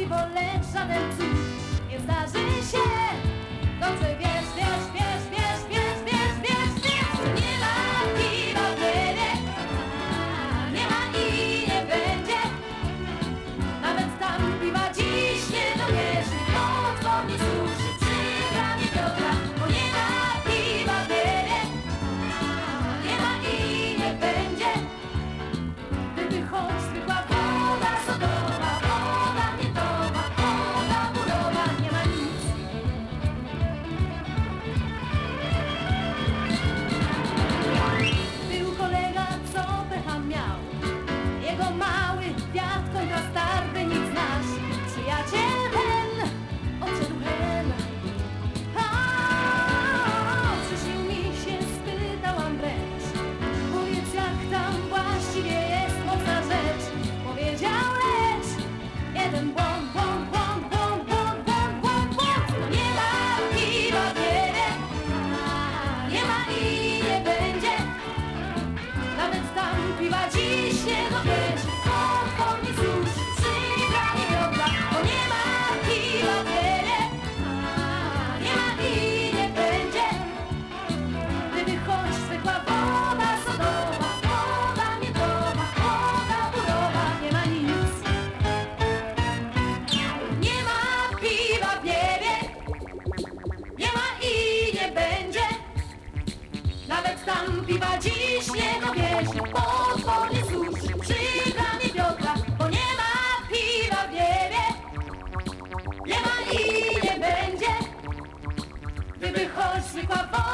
piwo, lecz żaden cud nie zdarzy się. seven one one. piwa dziś nie dowiezie Pozwolę suszy. Przy bramie Piotra Bo nie ma piwa w niebie. Nie ma i nie będzie. Gdyby choć zwykła woda